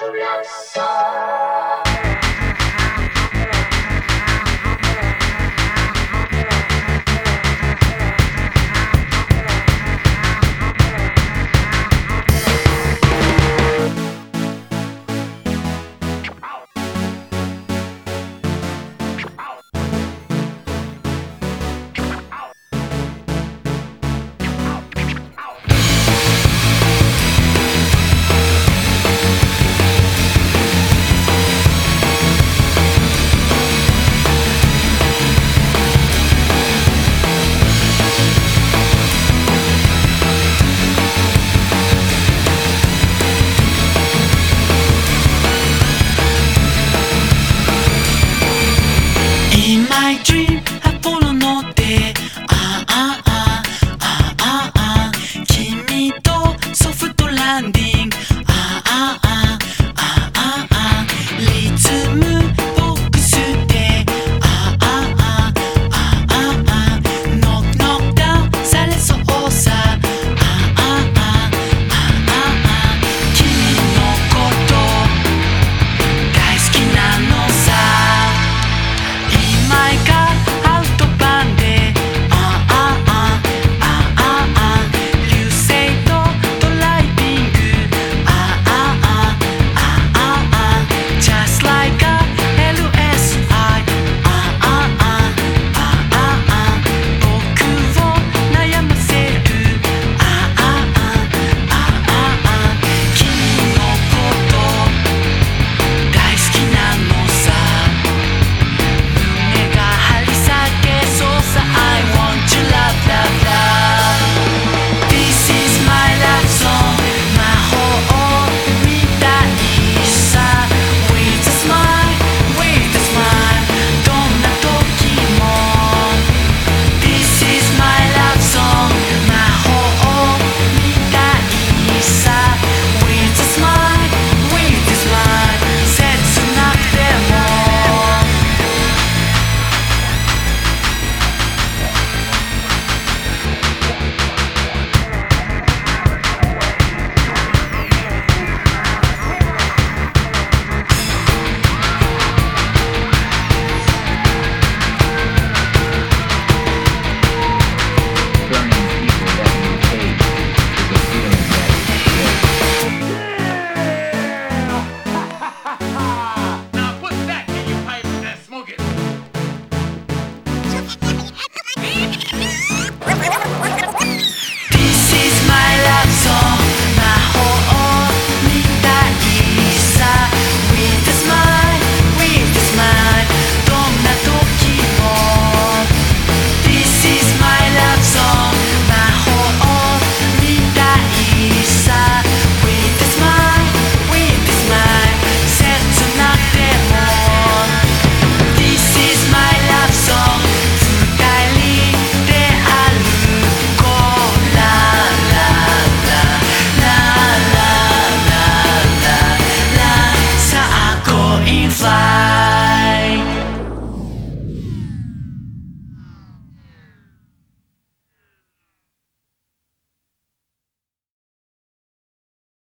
corazón. Fly